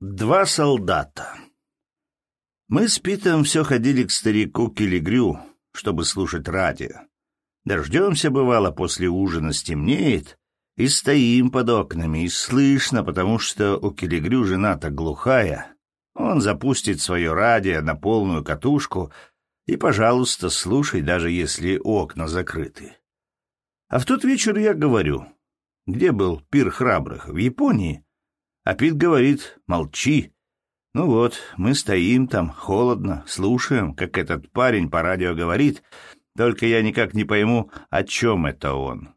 Два солдата. Мы с Питом все ходили к старику Килигрю, чтобы слушать радио. Дождемся, бывало, после ужина стемнеет, и стоим под окнами, и слышно, потому что у Килигрю жена-то глухая. Он запустит свое радио на полную катушку, и, пожалуйста, слушай, даже если окна закрыты. А в тот вечер я говорю, где был пир храбрых? В Японии? А Пит говорит, молчи. Ну вот, мы стоим там, холодно, слушаем, как этот парень по радио говорит, только я никак не пойму, о чем это он.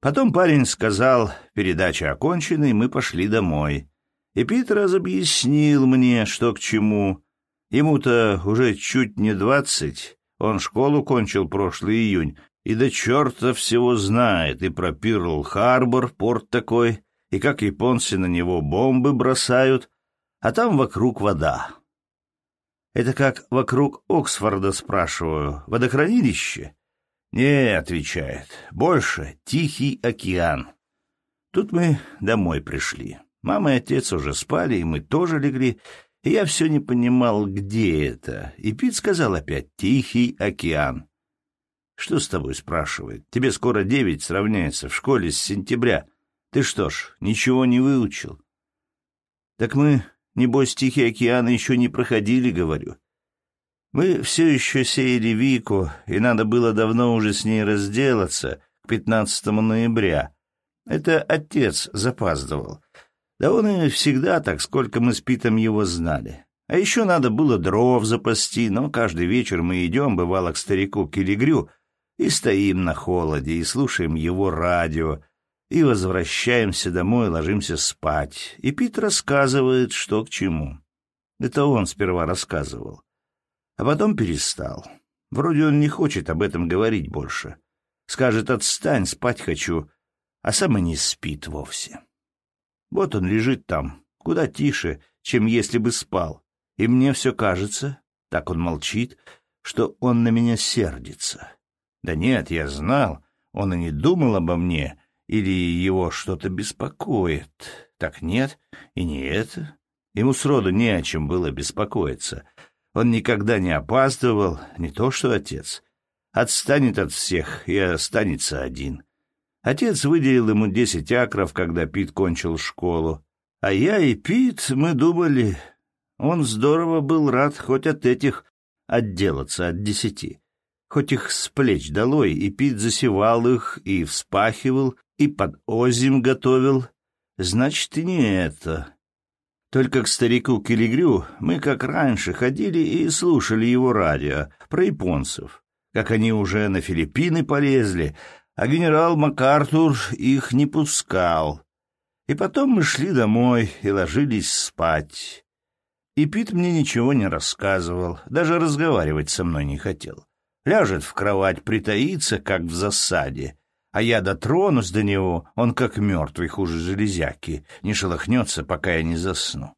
Потом парень сказал, передача окончена, и мы пошли домой. И Пит разобъяснил мне, что к чему. Ему-то уже чуть не двадцать, он школу кончил прошлый июнь, и до черта всего знает, и про Пирл-Харбор, порт такой, и как японцы на него бомбы бросают, а там вокруг вода. Это как вокруг Оксфорда, спрашиваю, водохранилище? Не, отвечает, больше Тихий океан. Тут мы домой пришли. Мама и отец уже спали, и мы тоже легли, и я все не понимал, где это. И Пит сказал опять «Тихий океан». «Что с тобой?» — спрашивает. «Тебе скоро девять сравняется в школе с сентября. Ты что ж, ничего не выучил? Так мы, небось, Тихий океан еще не проходили, говорю. Мы все еще сеяли Вику, и надо было давно уже с ней разделаться, к 15 ноября. Это отец запаздывал. Да он и всегда так, сколько мы с Питом его знали. А еще надо было дров запасти, но каждый вечер мы идем, бывало, к старику Килигрю, и стоим на холоде, и слушаем его радио, и возвращаемся домой, ложимся спать. И Пит рассказывает, что к чему. Это он сперва рассказывал. А потом перестал. Вроде он не хочет об этом говорить больше. Скажет «отстань, спать хочу», а сам и не спит вовсе. Вот он лежит там, куда тише, чем если бы спал. И мне все кажется, так он молчит, что он на меня сердится. Да нет, я знал, он и не думал обо мне, или его что-то беспокоит? Так нет, и не это. Ему сроду не о чем было беспокоиться. Он никогда не опаздывал, не то что отец. Отстанет от всех и останется один. Отец выделил ему десять акров, когда Пит кончил школу. А я и Пит, мы думали, он здорово был рад хоть от этих отделаться от десяти. Хоть их с плеч долой, и Пит засевал их, и вспахивал, и под озим готовил. Значит, и не это. Только к старику Килигрю мы, как раньше, ходили и слушали его радио про японцев, как они уже на Филиппины полезли, а генерал МакАртур их не пускал. И потом мы шли домой и ложились спать. И Пит мне ничего не рассказывал, даже разговаривать со мной не хотел. Ляжет в кровать, притаится, как в засаде, а я дотронусь до него, он как мертвый, хуже железяки, не шелохнется, пока я не засну.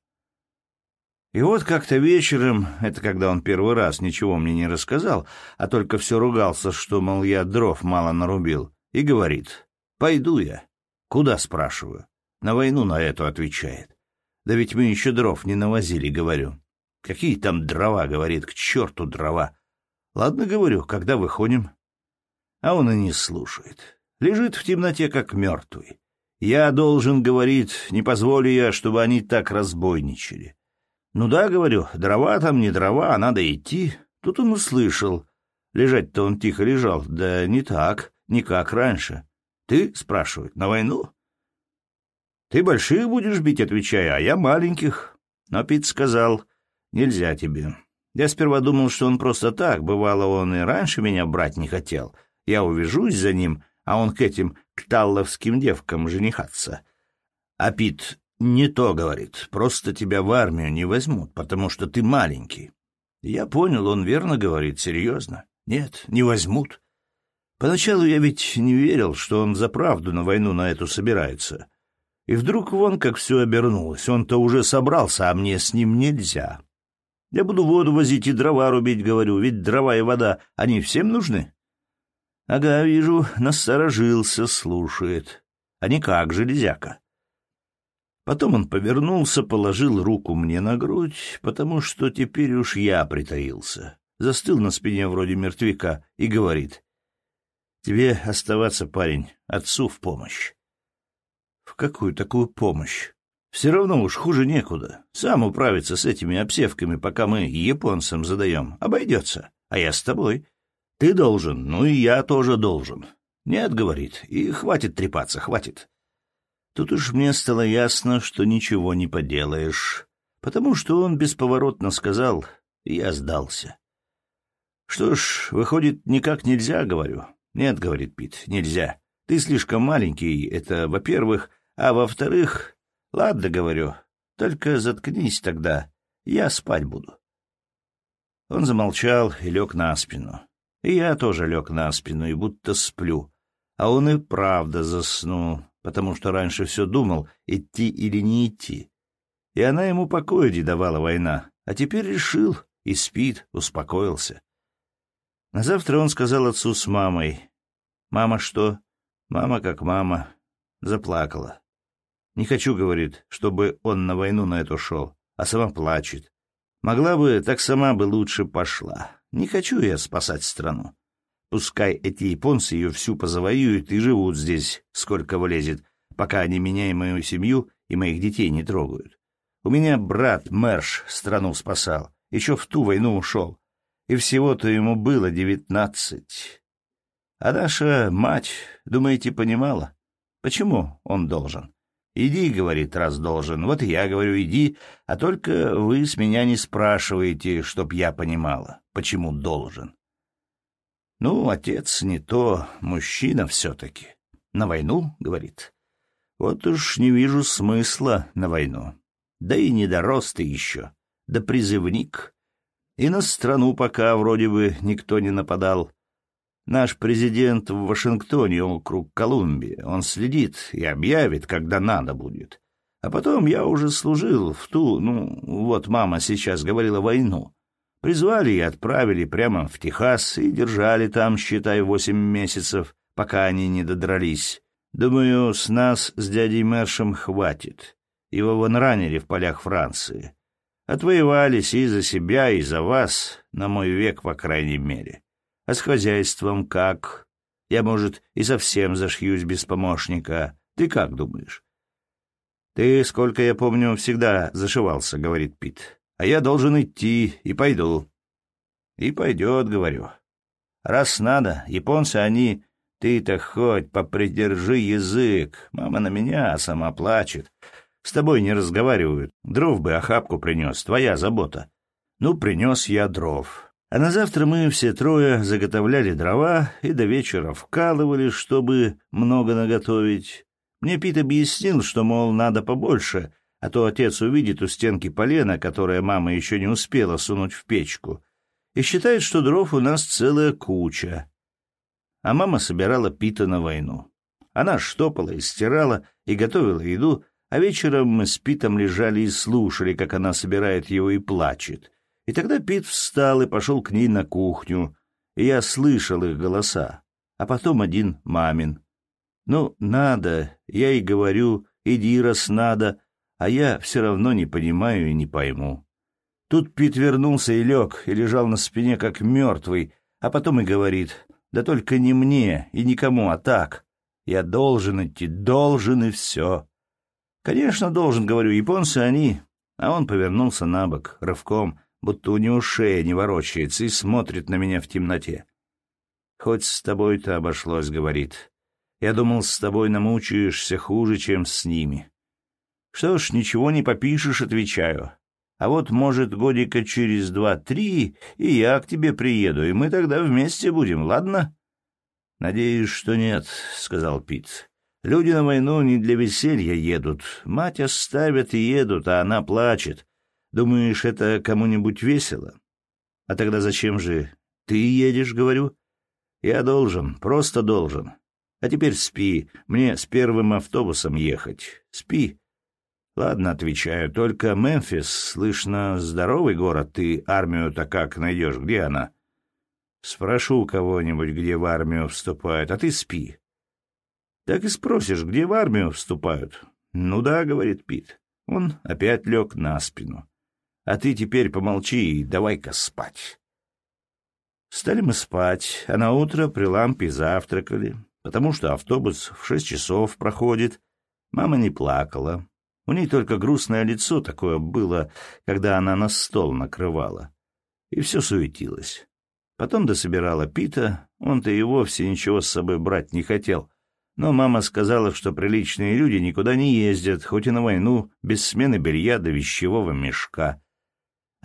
И вот как-то вечером, это когда он первый раз ничего мне не рассказал, а только все ругался, что, мол, я дров мало нарубил, и говорит, «Пойду я». «Куда?» — спрашиваю. «На войну на эту» отвечает. «Да ведь мы еще дров не навозили», — говорю. «Какие там дрова?» — говорит, «к черту дрова». «Ладно, — говорю, — когда выходим?» А он и не слушает лежит в темноте, как мертвый. Я должен, говорит, не позволю я, чтобы они так разбойничали. Ну да, говорю, дрова там не дрова, а надо идти. Тут он услышал. Лежать-то он тихо лежал. Да не так, не как раньше. Ты, спрашивает, на войну? Ты больших будешь бить, отвечая, а я маленьких. Но Пит сказал, нельзя тебе. Я сперва думал, что он просто так, бывало, он и раньше меня брать не хотел. Я увяжусь за ним, а он к этим кталловским девкам женихаться. А Пит не то говорит, просто тебя в армию не возьмут, потому что ты маленький. Я понял, он верно говорит, серьезно. Нет, не возьмут. Поначалу я ведь не верил, что он за правду на войну на эту собирается. И вдруг вон как все обернулось. Он-то уже собрался, а мне с ним нельзя. Я буду воду возить и дрова рубить, говорю, ведь дрова и вода, они всем нужны. Ага, вижу, насторожился, слушает. А никак, железяка. Потом он повернулся, положил руку мне на грудь, потому что теперь уж я притаился. Застыл на спине вроде мертвяка и говорит. «Тебе оставаться, парень, отцу в помощь». «В какую такую помощь?» «Все равно уж хуже некуда. Сам управиться с этими обсевками, пока мы японцам задаем. Обойдется. А я с тобой. Ты должен, ну и я тоже должен. Нет, — говорит, — и хватит трепаться, хватит. Тут уж мне стало ясно, что ничего не поделаешь, потому что он бесповоротно сказал, и я сдался. Что ж, выходит, никак нельзя, говорю. Нет, говорит Пит, нельзя. Ты слишком маленький, это во-первых, а во-вторых, ладно, говорю, только заткнись тогда, я спать буду. Он замолчал и лег на спину. И я тоже лег на спину и будто сплю. А он и правда заснул, потому что раньше все думал, идти или не идти. И она ему покоя не давала война, а теперь решил и спит, успокоился. На завтра он сказал отцу с мамой. «Мама что?» «Мама как мама». Заплакала. «Не хочу, — говорит, — чтобы он на войну на эту шел, а сама плачет. Могла бы, так сама бы лучше пошла. Не хочу я спасать страну. Пускай эти японцы ее всю позавоюют и живут здесь, сколько влезет, пока они меня и мою семью и моих детей не трогают. У меня брат Мэрш страну спасал, еще в ту войну ушел, и всего-то ему было девятнадцать. А наша мать, думаете, понимала? Почему он должен? «Иди, — говорит, — раз должен. Вот я говорю, иди, а только вы с меня не спрашиваете, чтоб я понимала, почему должен. Ну, отец не то, мужчина все-таки. На войну, говорит. Вот уж не вижу смысла на войну. Да и не дорос ты еще, да призывник. И на страну пока вроде бы никто не нападал. Наш президент в Вашингтоне, округ Колумбия, он следит и объявит, когда надо будет. А потом я уже служил в ту, ну, вот мама сейчас говорила, войну. Призвали и отправили прямо в Техас и держали там, считай, восемь месяцев, пока они не додрались. Думаю, с нас с дядей Мэршем хватит. Его вон ранили в полях Франции. Отвоевались и за себя, и за вас, на мой век, по крайней мере. А с хозяйством как? Я, может, и совсем зашьюсь без помощника. Ты как думаешь? Ты, сколько я помню, всегда зашивался, — говорит Пит а я должен идти, и пойду. И пойдет, говорю. Раз надо, японцы они, ты-то хоть попридержи язык. Мама на меня, сама плачет. С тобой не разговаривают. Дров бы охапку принес, твоя забота. Ну, принес я дров. А на завтра мы все трое заготовляли дрова и до вечера вкалывали, чтобы много наготовить. Мне Пит объяснил, что, мол, надо побольше — а то отец увидит у стенки полено, которое мама еще не успела сунуть в печку, и считает, что дров у нас целая куча. А мама собирала пита на войну. Она штопала и стирала, и готовила еду, а вечером мы с Питом лежали и слушали, как она собирает его и плачет. И тогда Пит встал и пошел к ней на кухню, и я слышал их голоса, а потом один мамин. «Ну, надо», я и говорю, «иди, раз надо», а я все равно не понимаю и не пойму. Тут Пит вернулся и лег, и лежал на спине, как мертвый, а потом и говорит, да только не мне и никому, а так. Я должен идти, должен и все. Конечно, должен, говорю, японцы они. А он повернулся на бок, рывком, будто у него шея не ворочается, и смотрит на меня в темноте. «Хоть с тобой-то обошлось», — говорит. «Я думал, с тобой намучаешься хуже, чем с ними. Что ж, ничего не попишешь, отвечаю. А вот, может, годика через два-три и я к тебе приеду, и мы тогда вместе будем, ладно? — Надеюсь, что нет, — сказал Пит. — Люди на войну не для веселья едут. Мать оставят и едут, а она плачет. Думаешь, это кому-нибудь весело? А тогда зачем же ты едешь, говорю? Я должен, просто должен. А теперь спи, мне с первым автобусом ехать. Спи. Ладно, отвечаю, только Мемфис, слышно, здоровый город, ты армию-то как найдешь, где она? Спрошу кого-нибудь, где в армию вступают, а ты спи. Так и спросишь, где в армию вступают. «Ну да», — говорит Пит. Он опять лег на спину. «А ты теперь помолчи и давай-ка спать». Стали мы спать, а на утро при лампе завтракали, потому что автобус в шесть часов проходит. Мама не плакала. У ней только грустное лицо такое было, когда она на стол накрывала. И все суетилось. Потом дособирала Пита, он-то и вовсе ничего с собой брать не хотел. Но мама сказала, что приличные люди никуда не ездят, хоть и на войну, без смены белья до вещевого мешка.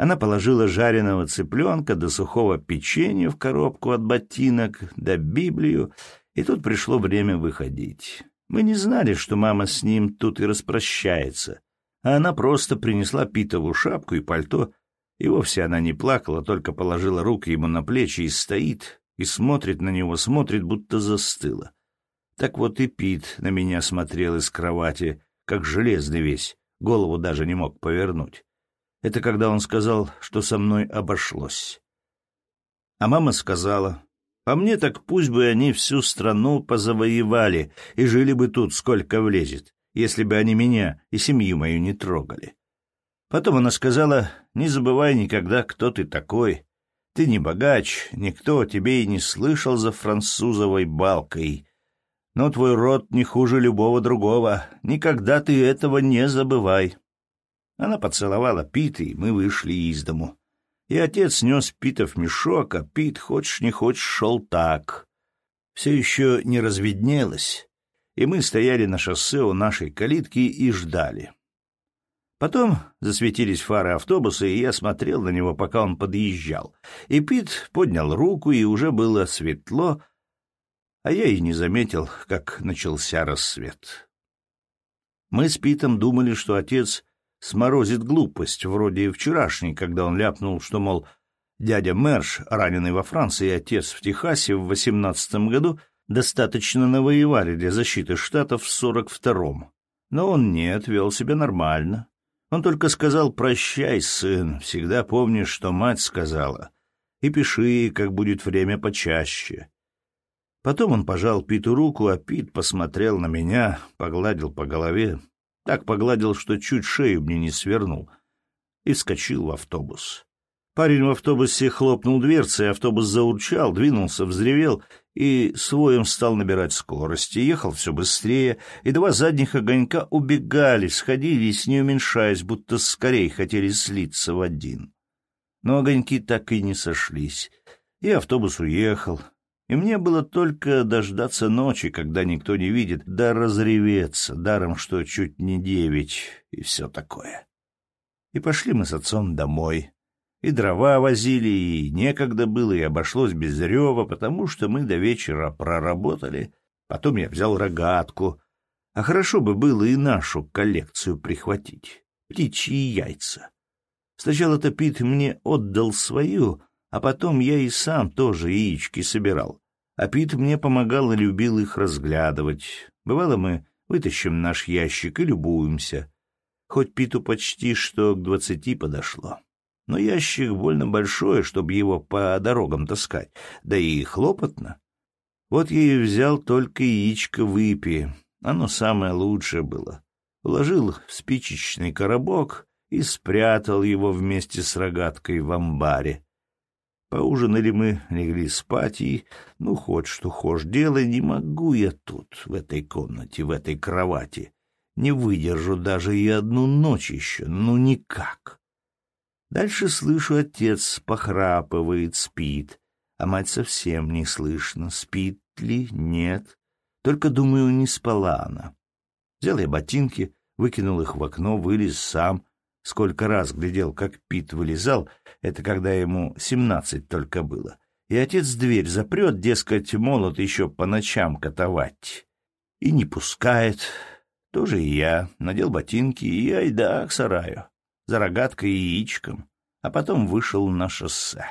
Она положила жареного цыпленка до сухого печенья в коробку от ботинок, до Библию, и тут пришло время выходить. Мы не знали, что мама с ним тут и распрощается, а она просто принесла Питову шапку и пальто, и вовсе она не плакала, только положила руки ему на плечи и стоит, и смотрит на него, смотрит, будто застыла. Так вот и Пит на меня смотрел из кровати, как железный весь, голову даже не мог повернуть. Это когда он сказал, что со мной обошлось. А мама сказала, а мне так пусть бы они всю страну позавоевали и жили бы тут, сколько влезет, если бы они меня и семью мою не трогали. Потом она сказала, не забывай никогда, кто ты такой. Ты не богач, никто о тебе и не слышал за французовой балкой. Но твой род не хуже любого другого. Никогда ты этого не забывай. Она поцеловала Пита, и мы вышли из дому. И отец нес Пита в мешок, а Пит, хочешь не хочешь, шел так. Все еще не разведнелось, и мы стояли на шоссе у нашей калитки и ждали. Потом засветились фары автобуса, и я смотрел на него, пока он подъезжал. И Пит поднял руку, и уже было светло, а я и не заметил, как начался рассвет. Мы с Питом думали, что отец сморозит глупость, вроде вчерашней, когда он ляпнул, что, мол, дядя Мерш, раненый во Франции, и отец в Техасе в восемнадцатом году достаточно навоевали для защиты штатов в сорок втором. Но он нет, вел себя нормально. Он только сказал «прощай, сын, всегда помни, что мать сказала, и пиши, как будет время почаще». Потом он пожал Питу руку, а Пит посмотрел на меня, погладил по голове, так погладил, что чуть шею мне не свернул, и вскочил в автобус. Парень в автобусе хлопнул дверцей, автобус заурчал, двинулся, взревел и своим стал набирать скорость. И ехал все быстрее, и два задних огонька убегали, сходились, не уменьшаясь, будто скорее хотели слиться в один. Но огоньки так и не сошлись, и автобус уехал, и мне было только дождаться ночи, когда никто не видит, да разреветься, даром, что чуть не девять и все такое. И пошли мы с отцом домой. И дрова возили, и некогда было, и обошлось без рева, потому что мы до вечера проработали. Потом я взял рогатку. А хорошо бы было и нашу коллекцию прихватить. Птичьи яйца. Сначала-то Пит мне отдал свою, а потом я и сам тоже яички собирал. А Пит мне помогал и любил их разглядывать. Бывало, мы вытащим наш ящик и любуемся. Хоть Питу почти что к двадцати подошло. Но ящик больно большой, чтобы его по дорогам таскать, да и хлопотно. Вот я и взял только яичко выпи, оно самое лучшее было. Вложил в спичечный коробок и спрятал его вместе с рогаткой в амбаре. Поужинали мы, легли спать и, ну, хоть что хошь делай, не могу я тут, в этой комнате, в этой кровати. Не выдержу даже и одну ночь еще, ну, никак. Дальше слышу, отец похрапывает, спит, а мать совсем не слышно, спит ли, нет. Только, думаю, не спала она. Взял я ботинки, выкинул их в окно, вылез сам, Сколько раз глядел, как Пит вылезал, это когда ему семнадцать только было. И отец дверь запрет, дескать, молот еще по ночам катовать. И не пускает. Тоже и я. Надел ботинки и айда к сараю. За рогаткой и яичком. А потом вышел на шоссе.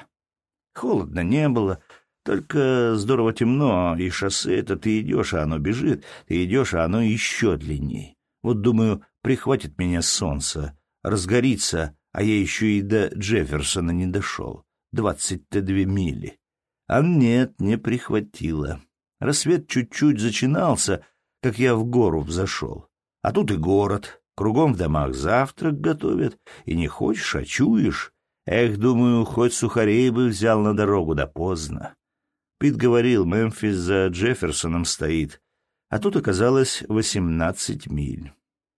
Холодно не было, только здорово темно, и шоссе это ты идешь, а оно бежит, ты идешь, а оно еще длинней. Вот, думаю, прихватит меня солнце, разгорится, а я еще и до Джефферсона не дошел. Двадцать-то две мили. А нет, не прихватило. Рассвет чуть-чуть зачинался, как я в гору взошел. А тут и город, кругом в домах завтрак готовят, и не хочешь, а чуешь. Эх, думаю, хоть сухарей бы взял на дорогу, да поздно. Пит говорил, Мемфис за Джефферсоном стоит, а тут оказалось восемнадцать миль.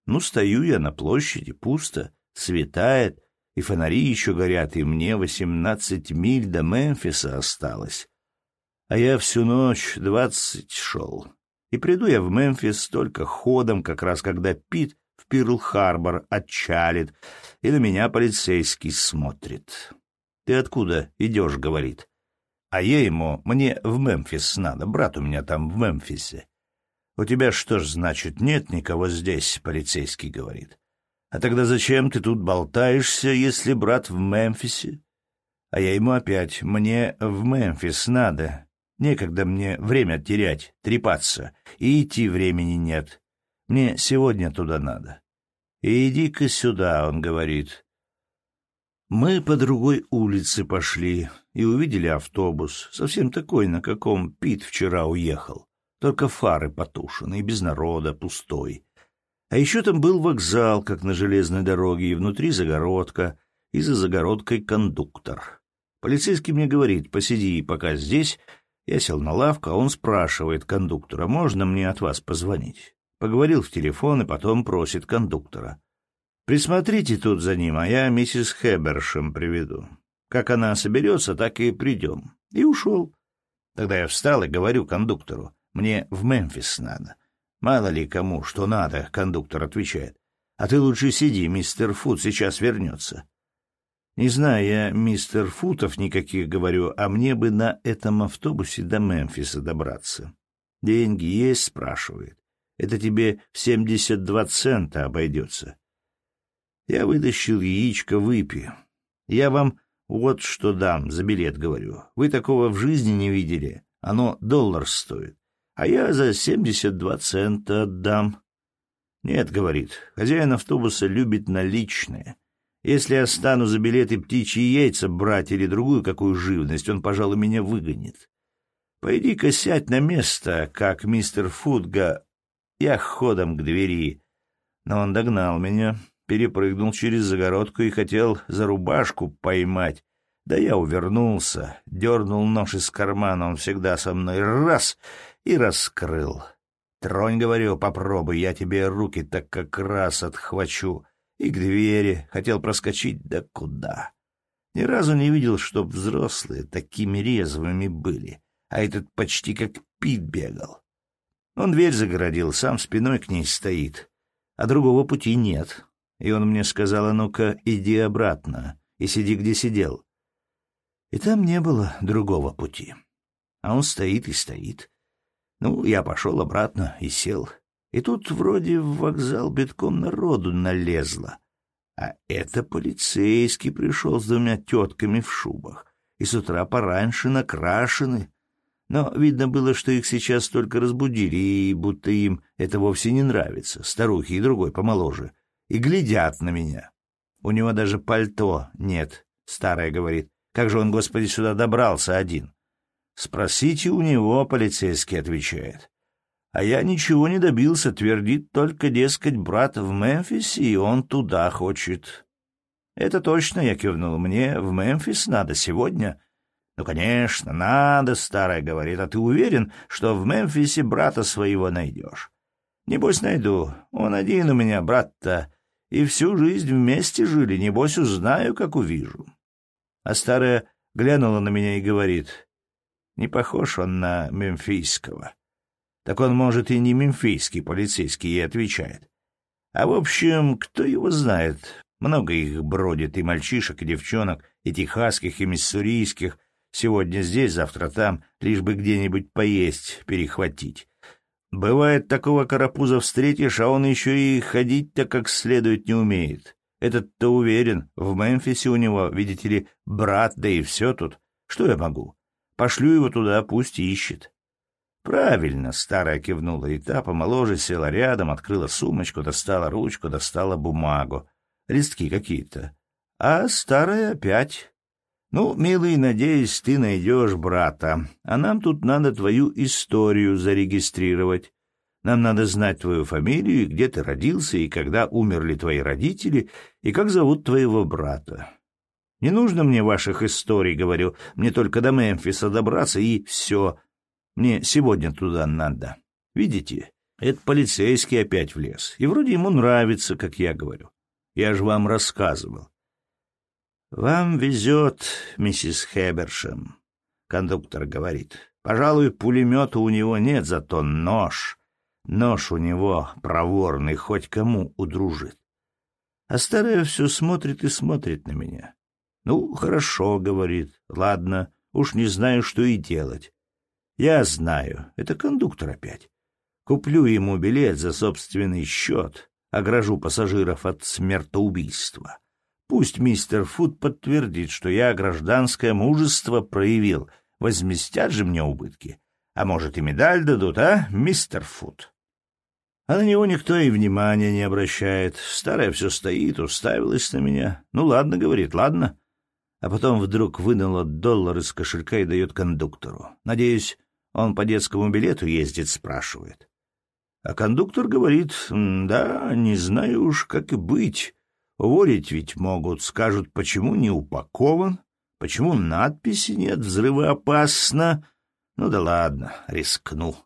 Ну, стою я на площади, пусто, светает, и фонари еще горят, и мне восемнадцать миль до Мемфиса осталось. А я всю ночь двадцать шел. И приду я в Мемфис только ходом, как раз когда Пит в Пирл-Харбор отчалит, и на меня полицейский смотрит. «Ты откуда идешь?» — говорит. А я ему, мне в Мемфис надо, брат у меня там в Мемфисе. «У тебя что ж, значит, нет никого здесь?» — полицейский говорит. «А тогда зачем ты тут болтаешься, если брат в Мемфисе?» А я ему опять, «Мне в Мемфис надо. Некогда мне время терять, трепаться, и идти времени нет. Мне сегодня туда надо». «И иди-ка сюда», — он говорит. Мы по другой улице пошли и увидели автобус, совсем такой, на каком Пит вчера уехал. Только фары потушены, и без народа, пустой. А еще там был вокзал, как на железной дороге, и внутри загородка, и за загородкой кондуктор. Полицейский мне говорит, посиди пока здесь. Я сел на лавку, а он спрашивает кондуктора, можно мне от вас позвонить? Поговорил в телефон и потом просит кондуктора. Присмотрите тут за ним, а я миссис Хебершем приведу. Как она соберется, так и придем. И ушел. Тогда я встал и говорю кондуктору. Мне в Мемфис надо. Мало ли кому что надо, кондуктор отвечает. А ты лучше сиди, мистер Фут сейчас вернется. Не знаю я мистер Футов никаких говорю, а мне бы на этом автобусе до Мемфиса добраться. Деньги есть, спрашивает. Это тебе в семьдесят два цента обойдется. Я вытащил яичко, выпи. Я вам вот что дам за билет, говорю. Вы такого в жизни не видели. Оно доллар стоит а я за семьдесят два цента отдам. Нет, говорит, хозяин автобуса любит наличные. Если я стану за билеты птичьи яйца брать или другую какую живность, он, пожалуй, меня выгонит. Пойди-ка сядь на место, как мистер Фудга. Я ходом к двери. Но он догнал меня, перепрыгнул через загородку и хотел за рубашку поймать. Да я увернулся, дернул нож из кармана, он всегда со мной раз — и раскрыл. Тронь, говорю, попробуй, я тебе руки так как раз отхвачу. И к двери хотел проскочить, да куда? Ни разу не видел, чтоб взрослые такими резвыми были, а этот почти как пит бегал. Он дверь загородил, сам спиной к ней стоит, а другого пути нет. И он мне сказал, а ну-ка, иди обратно и сиди, где сидел. И там не было другого пути. А он стоит и стоит, ну, я пошел обратно и сел. И тут вроде в вокзал битком народу налезло. А это полицейский пришел с двумя тетками в шубах. И с утра пораньше накрашены. Но видно было, что их сейчас только разбудили, и будто им это вовсе не нравится, старухи и другой помоложе, и глядят на меня. У него даже пальто нет, старая говорит. Как же он, господи, сюда добрался один? Спросите у него, полицейский отвечает. А я ничего не добился, твердит только, дескать, брат в Мемфисе, и он туда хочет. Это точно, я кивнул, мне в Мемфис надо сегодня. Ну, конечно, надо, старая говорит, а ты уверен, что в Мемфисе брата своего найдешь? Небось, найду. Он один у меня, брат-то, и всю жизнь вместе жили, небось, узнаю, как увижу. А старая глянула на меня и говорит, не похож он на мемфийского. Так он, может, и не мемфийский полицейский, и отвечает. А в общем, кто его знает? Много их бродит, и мальчишек, и девчонок, и техасских, и миссурийских. Сегодня здесь, завтра там, лишь бы где-нибудь поесть, перехватить. Бывает, такого карапуза встретишь, а он еще и ходить-то как следует не умеет. Этот-то уверен, в Мемфисе у него, видите ли, брат, да и все тут. Что я могу? Пошлю его туда, пусть ищет. Правильно, старая кивнула, и та помоложе села рядом, открыла сумочку, достала ручку, достала бумагу. Листки какие-то. А старая опять. Ну, милый, надеюсь, ты найдешь брата. А нам тут надо твою историю зарегистрировать. Нам надо знать твою фамилию, где ты родился, и когда умерли твои родители, и как зовут твоего брата. Не нужно мне ваших историй, говорю, мне только до Мемфиса добраться, и все. Мне сегодня туда надо. Видите, этот полицейский опять влез, и вроде ему нравится, как я говорю. Я же вам рассказывал. «Вам везет, миссис Хебершем», — кондуктор говорит. «Пожалуй, пулемета у него нет, зато нож. Нож у него проворный, хоть кому удружит. А старая все смотрит и смотрит на меня. «Ну, хорошо», — говорит. «Ладно, уж не знаю, что и делать». «Я знаю, это кондуктор опять. Куплю ему билет за собственный счет, огражу пассажиров от смертоубийства. Пусть мистер Фуд подтвердит, что я гражданское мужество проявил. Возместят же мне убытки. А может, и медаль дадут, а, мистер Фуд? А на него никто и внимания не обращает. Старая все стоит, уставилась на меня. Ну, ладно, говорит, ладно. А потом вдруг вынула доллар из кошелька и дает кондуктору. Надеюсь, он по детскому билету ездит, спрашивает. А кондуктор говорит, да, не знаю уж, как и быть. Уволить ведь могут, скажут, почему не упакован, почему надписи нет, взрывоопасно. Ну да ладно, рискну.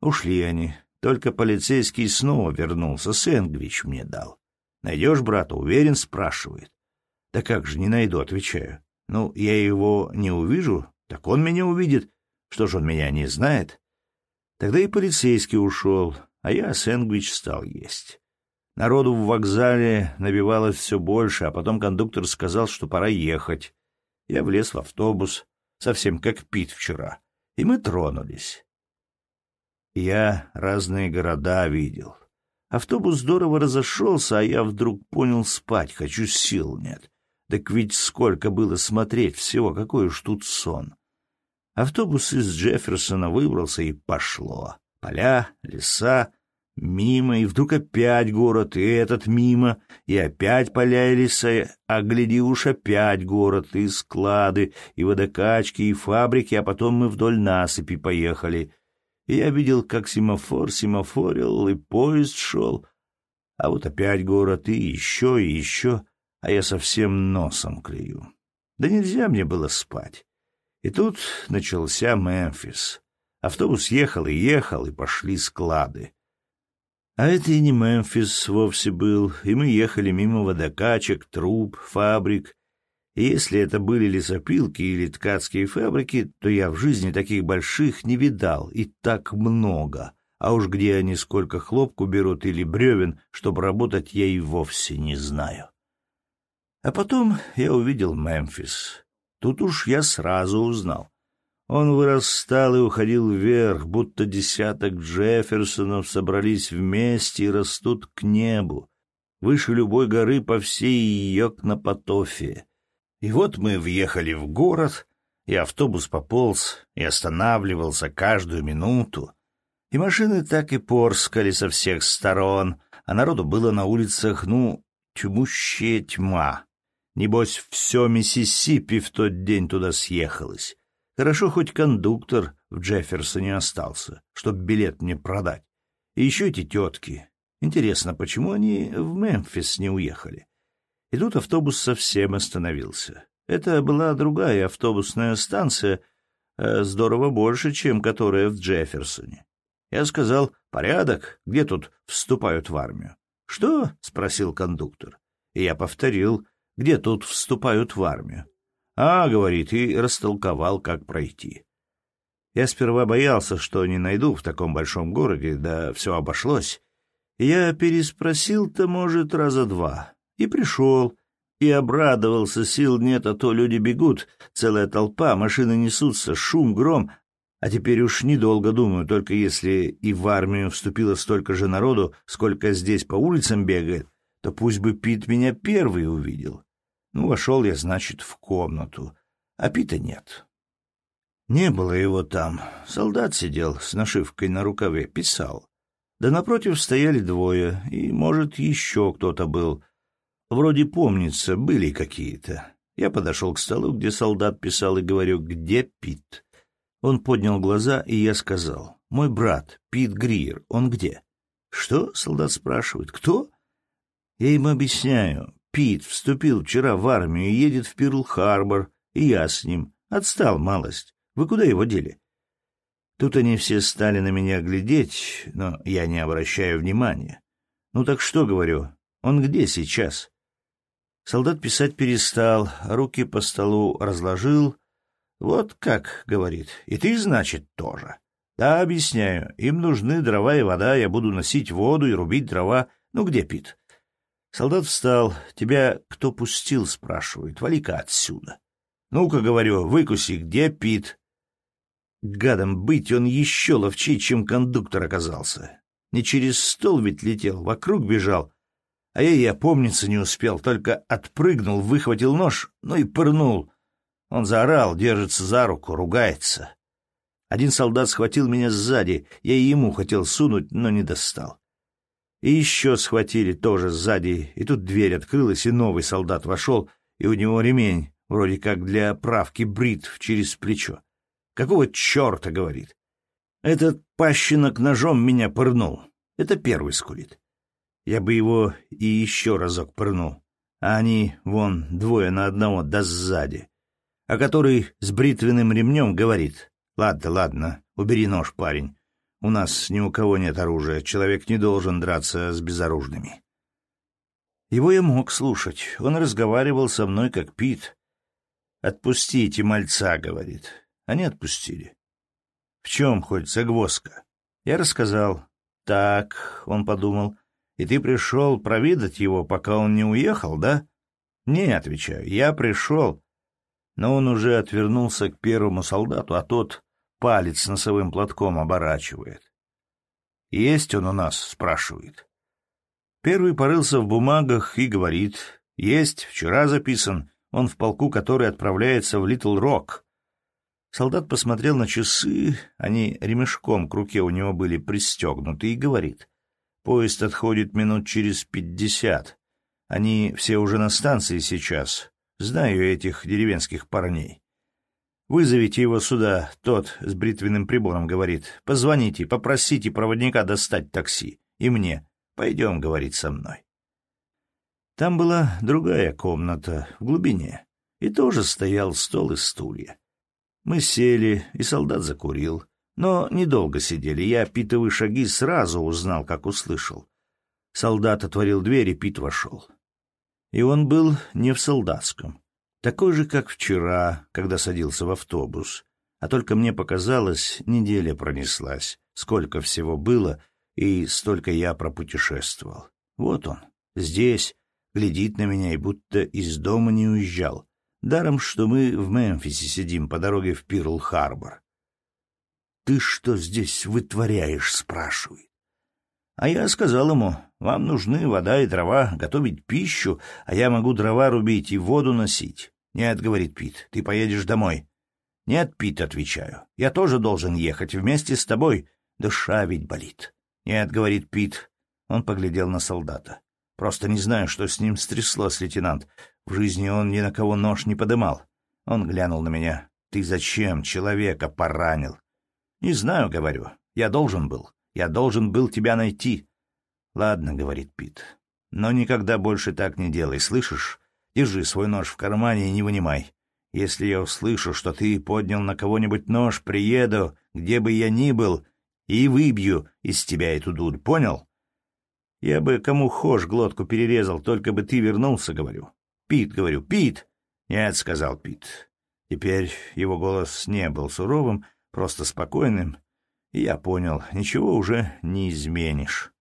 Ушли они, только полицейский снова вернулся, сэндвич мне дал. Найдешь брата, уверен, спрашивает. Да как же, не найду, отвечаю. Ну, я его не увижу, так он меня увидит. Что ж он меня не знает? Тогда и полицейский ушел, а я сэндвич стал есть. Народу в вокзале набивалось все больше, а потом кондуктор сказал, что пора ехать. Я влез в автобус, совсем как Пит вчера, и мы тронулись. Я разные города видел. Автобус здорово разошелся, а я вдруг понял спать, хочу, сил нет. Так ведь сколько было смотреть всего, какой уж тут сон. Автобус из Джефферсона выбрался, и пошло. Поля, леса, Мимо, и вдруг опять город, и этот мимо, и опять поля и леса, а гляди уж опять город, и склады, и водокачки, и фабрики, а потом мы вдоль насыпи поехали. И я видел, как семафор семафорил, и поезд шел. А вот опять город, и еще, и еще, а я совсем носом клею. Да нельзя мне было спать. И тут начался Мемфис. Автобус ехал и ехал, и пошли склады. А это и не Мемфис вовсе был, и мы ехали мимо водокачек, труб, фабрик. И если это были лесопилки или ткацкие фабрики, то я в жизни таких больших не видал, и так много. А уж где они сколько хлопку берут или бревен, чтобы работать, я и вовсе не знаю. А потом я увидел Мемфис. Тут уж я сразу узнал. Он вырастал и уходил вверх, будто десяток Джефферсонов собрались вместе и растут к небу, выше любой горы по всей Йокнопотофе. И вот мы въехали в город, и автобус пополз и останавливался каждую минуту, и машины так и порскали со всех сторон, а народу было на улицах, ну, тьмущая тьма. Небось, все Миссисипи в тот день туда съехалось. Хорошо, хоть кондуктор в Джефферсоне остался, чтобы билет мне продать. И еще эти тетки. Интересно, почему они в Мемфис не уехали? И тут автобус совсем остановился. Это была другая автобусная станция, э, здорово больше, чем которая в Джефферсоне. Я сказал, порядок, где тут вступают в армию? Что? — спросил кондуктор. И я повторил, где тут вступают в армию. «А, — говорит, — и растолковал, как пройти. Я сперва боялся, что не найду в таком большом городе, да все обошлось. Я переспросил-то, может, раза два. И пришел, и обрадовался, сил нет, а то люди бегут, целая толпа, машины несутся, шум, гром. А теперь уж недолго думаю, только если и в армию вступило столько же народу, сколько здесь по улицам бегает, то пусть бы Пит меня первый увидел. Ну, вошел я, значит, в комнату, а Пита нет. Не было его там. Солдат сидел с нашивкой на рукаве, писал. Да напротив стояли двое, и, может, еще кто-то был. Вроде помнится, были какие-то. Я подошел к столу, где солдат писал, и говорю, где Пит? Он поднял глаза, и я сказал, Мой брат, Пит Гриер, он где? Что? Солдат спрашивает. Кто? Я ему объясняю. Пит вступил вчера в армию и едет в Пирл-Харбор, и я с ним. Отстал малость. Вы куда его дели? Тут они все стали на меня глядеть, но я не обращаю внимания. Ну так что, говорю, он где сейчас? Солдат писать перестал, руки по столу разложил. Вот как, говорит, и ты, значит, тоже. Да, объясняю, им нужны дрова и вода, я буду носить воду и рубить дрова. Ну где Пит? Солдат встал. Тебя кто пустил, спрашивает. Вали-ка отсюда. Ну-ка, говорю, выкуси, где Пит? Гадом быть, он еще ловчей, чем кондуктор оказался. Не через стол ведь летел, вокруг бежал. А я и опомниться не успел, только отпрыгнул, выхватил нож, ну и пырнул. Он заорал, держится за руку, ругается. Один солдат схватил меня сзади, я и ему хотел сунуть, но не достал. И еще схватили тоже сзади, и тут дверь открылась, и новый солдат вошел, и у него ремень, вроде как для оправки бритв через плечо. Какого черта, говорит? Этот пащенок ножом меня пырнул. Это первый скулит. Я бы его и еще разок пырнул. А они, вон, двое на одного, да сзади. А который с бритвенным ремнем говорит. Ладно, ладно, убери нож, парень. У нас ни у кого нет оружия, человек не должен драться с безоружными. Его я мог слушать. Он разговаривал со мной, как Пит. «Отпустите мальца», — говорит. Они отпустили. В чем хоть загвоздка? Я рассказал. Так, он подумал. И ты пришел проведать его, пока он не уехал, да? Не, отвечаю, я пришел. Но он уже отвернулся к первому солдату, а тот палец носовым платком оборачивает. «Есть он у нас?» — спрашивает. Первый порылся в бумагах и говорит. «Есть, вчера записан. Он в полку, который отправляется в Литл Рок». Солдат посмотрел на часы, они ремешком к руке у него были пристегнуты, и говорит. «Поезд отходит минут через пятьдесят. Они все уже на станции сейчас. Знаю этих деревенских парней. «Вызовите его сюда», — тот с бритвенным прибором говорит. «Позвоните, попросите проводника достать такси. И мне. Пойдем», — говорит со мной. Там была другая комната, в глубине, и тоже стоял стол и стулья. Мы сели, и солдат закурил. Но недолго сидели. Я питовые шаги сразу узнал, как услышал. Солдат отворил дверь, и Пит вошел. И он был не в солдатском такой же, как вчера, когда садился в автобус. А только мне показалось, неделя пронеслась, сколько всего было, и столько я пропутешествовал. Вот он, здесь, глядит на меня и будто из дома не уезжал. Даром, что мы в Мемфисе сидим по дороге в Пирл-Харбор. «Ты что здесь вытворяешь?» — спрашивает. А я сказал ему, вам нужны вода и дрова, готовить пищу, а я могу дрова рубить и воду носить. Нет, говорит Пит, ты поедешь домой. Нет, Пит, отвечаю, я тоже должен ехать вместе с тобой. Душа ведь болит. Нет, говорит Пит. Он поглядел на солдата. Просто не знаю, что с ним стряслось, лейтенант. В жизни он ни на кого нож не подымал. Он глянул на меня. Ты зачем человека поранил? Не знаю, говорю. Я должен был. Я должен был тебя найти. Ладно, говорит Пит. Но никогда больше так не делай, слышишь? Держи свой нож в кармане и не вынимай. Если я услышу, что ты поднял на кого-нибудь нож, приеду, где бы я ни был, и выбью из тебя эту дурь, понял? Я бы кому хошь глотку перерезал, только бы ты вернулся, говорю. Пит, говорю, Пит! Нет, сказал Пит. Теперь его голос не был суровым, просто спокойным, я понял, ничего уже не изменишь.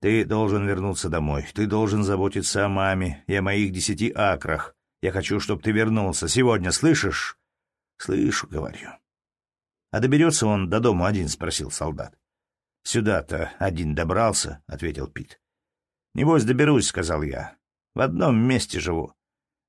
Ты должен вернуться домой. Ты должен заботиться о маме и о моих десяти акрах. Я хочу, чтобы ты вернулся. Сегодня, слышишь? Слышу, говорю. А доберется он до дома один, спросил солдат. Сюда-то один добрался, ответил Пит. Небось, доберусь, сказал я. В одном месте живу.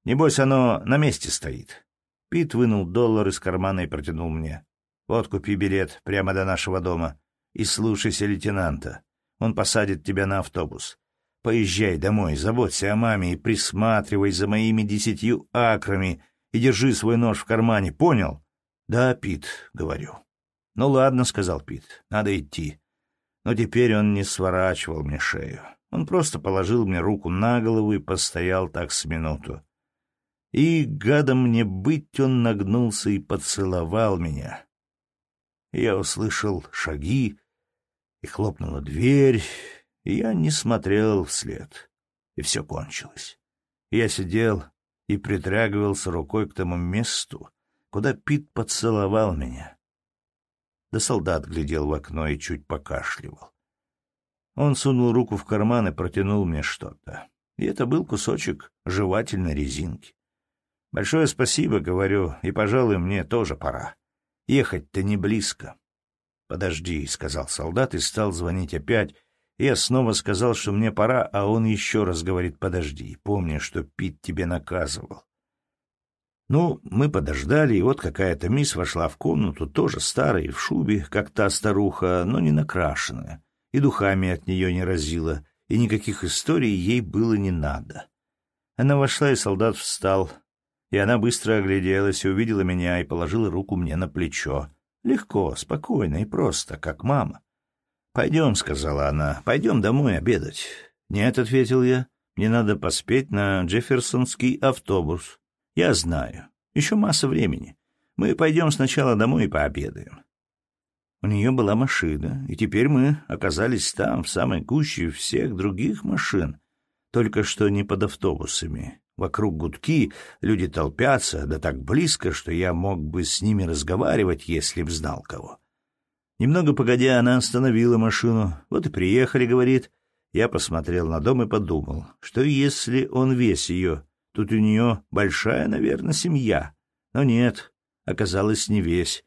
Небось, оно на месте стоит. Пит вынул доллар из кармана и протянул мне. Вот купи билет прямо до нашего дома и слушайся лейтенанта. Он посадит тебя на автобус. Поезжай домой, заботься о маме и присматривай за моими десятью акрами и держи свой нож в кармане, понял? Да, Пит, говорю. «Ну ладно», — сказал Пит, — «надо идти». Но теперь он не сворачивал мне шею. Он просто положил мне руку на голову и постоял так с минуту. И, гадом мне быть, он нагнулся и поцеловал меня. Я услышал шаги, и хлопнула дверь, и я не смотрел вслед. И все кончилось. Я сидел и притрагивался рукой к тому месту, куда Пит поцеловал меня. Да солдат глядел в окно и чуть покашливал. Он сунул руку в карман и протянул мне что-то. И это был кусочек жевательной резинки. «Большое спасибо, — говорю, — и, пожалуй, мне тоже пора. Ехать-то не близко». «Подожди», — сказал солдат и стал звонить опять. Я снова сказал, что мне пора, а он еще раз говорит «подожди», помня, что Пит тебе наказывал. Ну, мы подождали, и вот какая-то мисс вошла в комнату, тоже старая, в шубе, как та старуха, но не накрашенная, и духами от нее не разила, и никаких историй ей было не надо. Она вошла, и солдат встал, и она быстро огляделась увидела меня и положила руку мне на плечо. Легко, спокойно и просто, как мама. «Пойдем», — сказала она, — «пойдем домой обедать». «Нет», — ответил я, — «мне надо поспеть на Джефферсонский автобус». «Я знаю. Еще масса времени. Мы пойдем сначала домой и пообедаем». У нее была машина, и теперь мы оказались там, в самой гуще всех других машин, только что не под автобусами. Вокруг гудки, люди толпятся, да так близко, что я мог бы с ними разговаривать, если б знал кого. Немного погодя, она остановила машину. Вот и приехали, говорит. Я посмотрел на дом и подумал, что если он весь ее, тут у нее большая, наверное, семья. Но нет, оказалось не весь.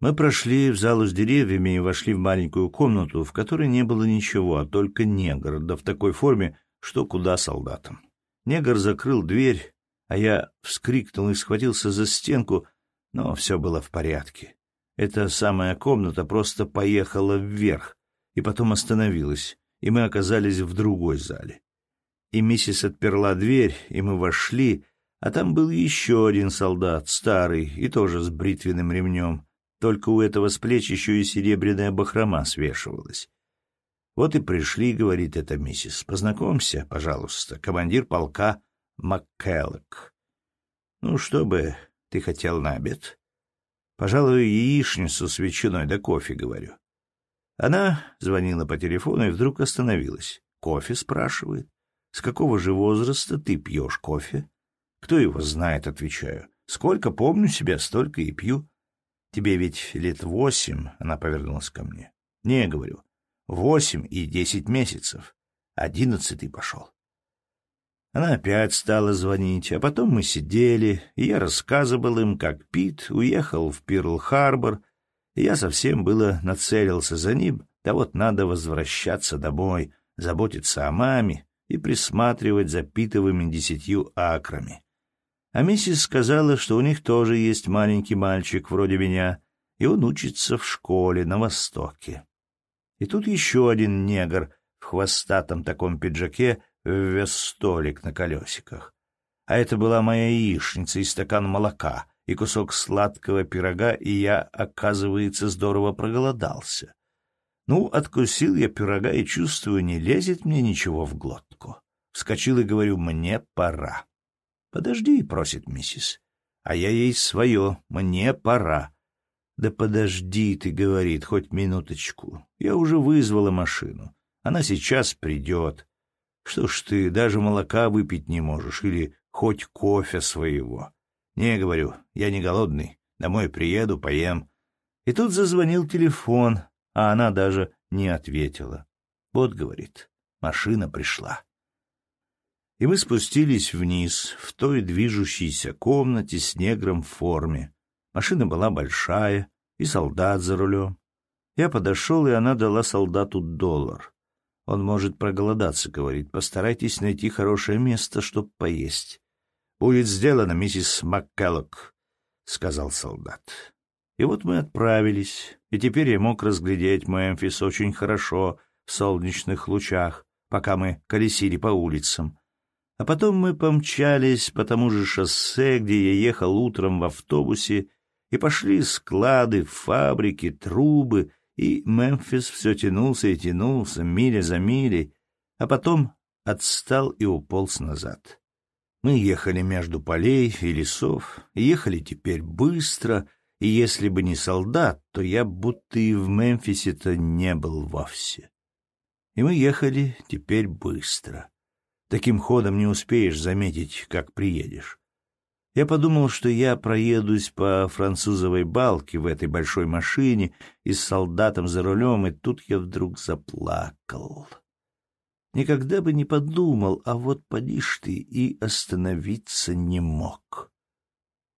Мы прошли в залу с деревьями и вошли в маленькую комнату, в которой не было ничего, а только негр, да в такой форме, что куда солдатам. Негр закрыл дверь, а я вскрикнул и схватился за стенку, но все было в порядке. Эта самая комната просто поехала вверх и потом остановилась, и мы оказались в другой зале. И миссис отперла дверь, и мы вошли, а там был еще один солдат, старый и тоже с бритвенным ремнем, только у этого с плеч еще и серебряная бахрома свешивалась. Вот и пришли, говорит эта миссис. Познакомься, пожалуйста, командир полка МакКеллок. Ну, что бы ты хотел на обед? Пожалуй, яичницу с ветчиной да кофе, говорю. Она звонила по телефону и вдруг остановилась. Кофе спрашивает. С какого же возраста ты пьешь кофе? Кто его знает, отвечаю. Сколько помню себя, столько и пью. Тебе ведь лет восемь, она повернулась ко мне. Не, говорю, Восемь и десять месяцев. Одиннадцатый пошел. Она опять стала звонить, а потом мы сидели, и я рассказывал им, как Пит уехал в Пирл-Харбор, и я совсем было нацелился за ним, да вот надо возвращаться домой, заботиться о маме и присматривать за питовыми десятью акрами. А миссис сказала, что у них тоже есть маленький мальчик вроде меня, и он учится в школе на Востоке. И тут еще один негр в хвостатом таком пиджаке ввез столик на колесиках. А это была моя яичница и стакан молока, и кусок сладкого пирога, и я, оказывается, здорово проголодался. Ну, откусил я пирога и чувствую, не лезет мне ничего в глотку. Вскочил и говорю, мне пора. «Подожди», — просит миссис. А я ей свое, мне пора. «Да подожди ты», — говорит, — «хоть минуточку. Я уже вызвала машину. Она сейчас придет. Что ж ты, даже молока выпить не можешь или хоть кофе своего?» «Не, — говорю, — я не голодный. Домой приеду, поем». И тут зазвонил телефон, а она даже не ответила. «Вот, — говорит, — машина пришла». И мы спустились вниз, в той движущейся комнате с негром в форме, Машина была большая, и солдат за рулем. Я подошел, и она дала солдату доллар. Он может проголодаться, говорит. Постарайтесь найти хорошее место, чтобы поесть. Будет сделано, миссис МакКеллок, — сказал солдат. И вот мы отправились, и теперь я мог разглядеть Мемфис очень хорошо в солнечных лучах, пока мы колесили по улицам. А потом мы помчались по тому же шоссе, где я ехал утром в автобусе, и пошли склады, фабрики, трубы, и Мемфис все тянулся и тянулся, миля за милей, а потом отстал и уполз назад. Мы ехали между полей и лесов, ехали теперь быстро, и если бы не солдат, то я будто и в Мемфисе-то не был вовсе. И мы ехали теперь быстро. Таким ходом не успеешь заметить, как приедешь. Я подумал, что я проедусь по французовой балке в этой большой машине и с солдатом за рулем, и тут я вдруг заплакал. Никогда бы не подумал, а вот поди ты и остановиться не мог.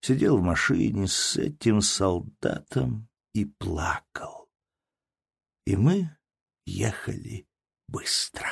Сидел в машине с этим солдатом и плакал. И мы ехали быстро.